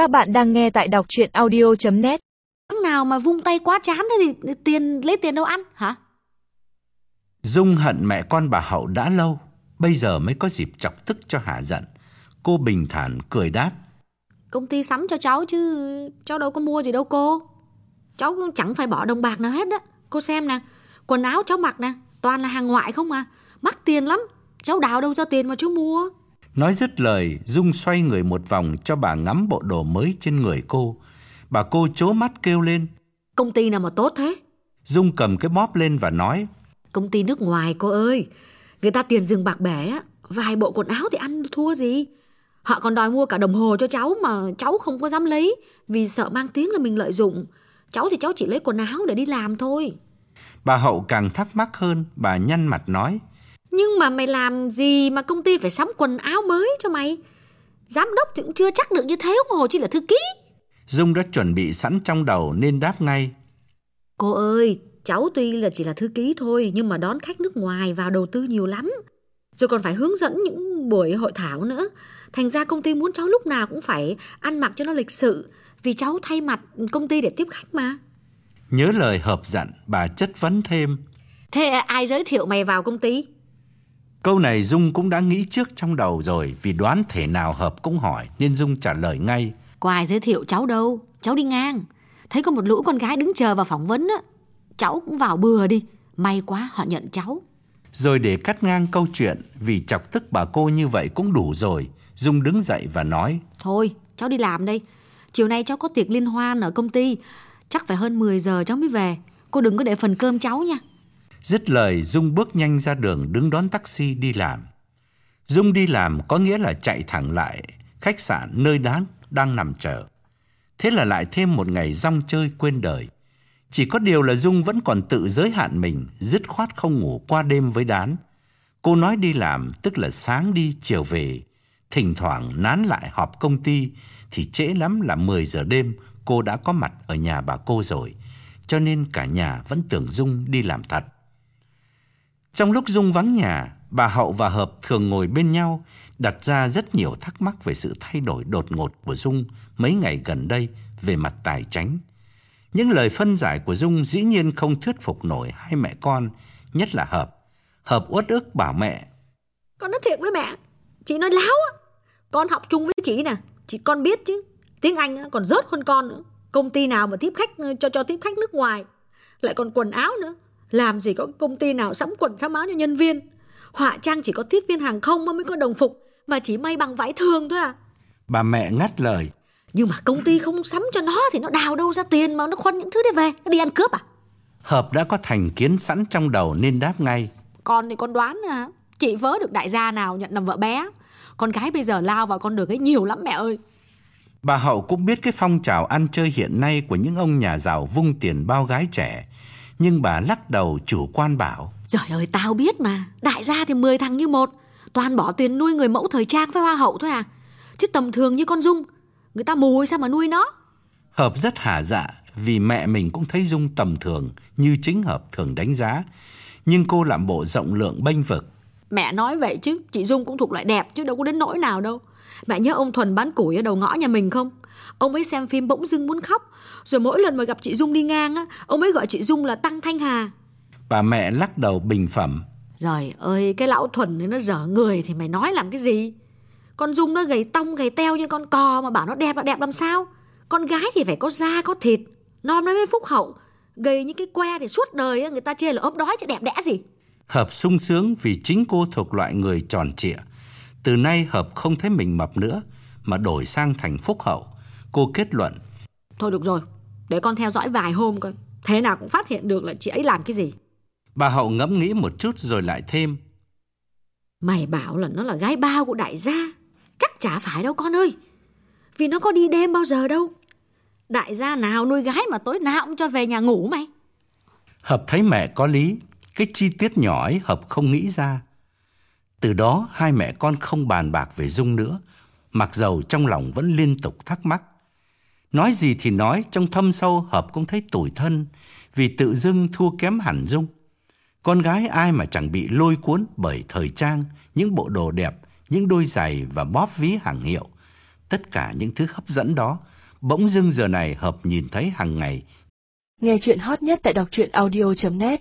Các bạn đang nghe tại đọc chuyện audio.net Tháng nào mà vung tay quá chán thế thì tiền lấy tiền đâu ăn hả? Dung hận mẹ con bà Hậu đã lâu, bây giờ mới có dịp chọc tức cho hạ giận. Cô bình thản cười đáp. Công ty sắm cho cháu chứ cháu đâu có mua gì đâu cô. Cháu cũng chẳng phải bỏ đồng bạc nào hết á. Cô xem nè, quần áo cháu mặc nè, toàn là hàng ngoại không à. Mắc tiền lắm, cháu đào đâu ra tiền mà chú mua. Nói dứt lời, Dung xoay người một vòng cho bà ngắm bộ đồ mới trên người cô. Bà cô chố mắt kêu lên. Công ty nào mà tốt thế? Dung cầm cái bóp lên và nói. Công ty nước ngoài cô ơi, người ta tiền rừng bạc bể á, vài bộ quần áo thì ăn thua gì. Họ còn đòi mua cả đồng hồ cho cháu mà cháu không có dám lấy vì sợ mang tiếng là mình lợi dụng. Cháu thì cháu chỉ lấy quần áo để đi làm thôi. Bà Hậu càng thắc mắc hơn, bà nhăn mặt nói. Nhưng mà mày làm gì mà công ty phải sắm quần áo mới cho mày? Giám đốc thì cũng chưa chắc được như thế ông Hồ chỉ là thư ký. Dung đã chuẩn bị sẵn trong đầu nên đáp ngay. Cô ơi, cháu tuy là chỉ là thư ký thôi nhưng mà đón khách nước ngoài vào đầu tư nhiều lắm. Rồi còn phải hướng dẫn những buổi hội thảo nữa. Thành ra công ty muốn cháu lúc nào cũng phải ăn mặc cho nó lịch sự vì cháu thay mặt công ty để tiếp khách mà. Nhớ lời hợp dặn, bà chất vấn thêm. Thế ai giới thiệu mày vào công ty? Câu này Dung cũng đã nghĩ trước trong đầu rồi vì đoán thể nào hợp cũng hỏi nên Dung trả lời ngay. Có ai giới thiệu cháu đâu, cháu đi ngang. Thấy có một lũ con gái đứng chờ vào phỏng vấn á. Cháu cũng vào bừa đi, may quá họ nhận cháu. Rồi để cắt ngang câu chuyện vì chọc tức bà cô như vậy cũng đủ rồi. Dung đứng dậy và nói. Thôi, cháu đi làm đây. Chiều nay cháu có tiệc liên hoan ở công ty. Chắc phải hơn 10 giờ cháu mới về. Cô đừng có để phần cơm cháu nha. Dứt lời Dung bước nhanh ra đường đứng đón taxi đi làm. Dung đi làm có nghĩa là chạy thẳng lại khách sạn nơi đáng đang nằm chờ. Thế là lại thêm một ngày rong chơi quên đời. Chỉ có điều là Dung vẫn còn tự giới hạn mình, dứt khoát không ngủ qua đêm với đán. Cô nói đi làm tức là sáng đi chiều về, thỉnh thoảng nán lại họp công ty thì trễ lắm là 10 giờ đêm cô đã có mặt ở nhà bà cô rồi, cho nên cả nhà vẫn tưởng Dung đi làm thật. Trong lúc Dung vắng nhà, bà Hậu và Hợp thường ngồi bên nhau, đặt ra rất nhiều thắc mắc về sự thay đổi đột ngột của Dung mấy ngày gần đây về mặt tài chính. Những lời phân giải của Dung dĩ nhiên không thuyết phục nổi hai mẹ con, nhất là Hợp. Hợp uất ức bảo mẹ. Con nói thiệt với mẹ, chị nói láo á. Con học chung với chị nè, chị con biết chứ. Tiếng Anh còn rớt hơn con nữa. Công ty nào mà tiếp khách ờ, cho cho tiếp khách nước ngoài, lại còn quần áo nữa. Làm gì có công ty nào sắm quần sắm áo cho nhân viên. Họa trang chỉ có tiếp viên hàng không mới có đồng phục Mà chỉ may bằng vải thường thôi à. Bà mẹ ngắt lời. Nhưng mà công ty không sắm cho nó Thì nó đào đâu ra tiền mà nó khoăn những thứ đấy về Nó đi ăn cướp à? Hợp đã có thành kiến sẵn trong đầu nên đáp ngay. Con thì con đoán à Chị vớ được đại gia nào nhận làm vợ bé. Con gái bây giờ lao vào con đường ấy nhiều lắm mẹ ơi. Bà Hậu cũng biết cái phong trào ăn chơi hiện nay của những ông nhà giàu vung tiền bao gái trẻ nhưng bà lắc đầu chủ quan bảo Trời ơi tao biết mà. Đại gia thì 10 thằng như một. Toàn bỏ tiền nuôi người mẫu thời trang với hoa hậu thôi à? Chứ tầm thường như con Dung Người ta mù sao mà nuôi nó? Hợp rất hả dạ Vì mẹ mình cũng thấy Dung tầm thường Như chính Hợp thường đánh giá. Nhưng cô làm bộ rộng lượng bênh vực. Mẹ nói vậy chứ Chị Dung cũng thuộc loại đẹp chứ đâu có đến nỗi nào đâu. Mẹ nhớ ông Thuần bán củi ở đầu ngõ nhà mình không Ông ấy xem phim bỗng dưng muốn khóc. Rồi mỗi lần mà gặp chị Dung đi ngang á Ông ấy gọi chị Dung là Tăng Thanh Hà. Bà mẹ lắc đầu bình phẩm. Trời ơi cái lão Thuần này nó dở người Thì mày nói làm cái gì? Con Dung nó gầy tông gầy teo như con cò Mà bảo nó đẹp là đẹp làm sao? Con gái thì phải có da có thịt. Non nó mới phúc hậu. Gầy như cái que thì suốt đời người ta chê là ốm đói chứ đẹp đẽ gì. Hợp sung sướng vì chính cô thuộc loại người tròn trịa. Từ nay Hợp không thấy mình mập nữa Mà đổi sang thành phúc hậu Cô kết luận. Thôi được rồi, để con theo dõi vài hôm coi Thế nào cũng phát hiện được là chị ấy làm cái gì. Bà Hậu ngẫm nghĩ một chút rồi lại thêm. Mày bảo là nó là gái bao của đại gia Chắc chả phải đâu con ơi Vì nó có đi đêm bao giờ đâu. Đại gia nào nuôi gái mà tối nào cũng cho về nhà ngủ mày. Hợp thấy mẹ có lý Cái chi tiết nhỏ ấy Hợp không nghĩ ra. Từ đó hai mẹ con không bàn bạc về Dung nữa Mặc dầu trong lòng vẫn liên tục thắc mắc Nói gì thì nói, trong thâm sâu Hợp cũng thấy tủi thân vì tự dưng thua kém hẳn Dung. Con gái ai mà chẳng bị lôi cuốn bởi thời trang, những bộ đồ đẹp, những đôi giày và bóp ví hàng hiệu. Tất cả những thứ hấp dẫn đó bỗng dưng giờ này Hợp nhìn thấy hàng ngày. Nghe chuyện hot nhất tại đọc truyện audio.net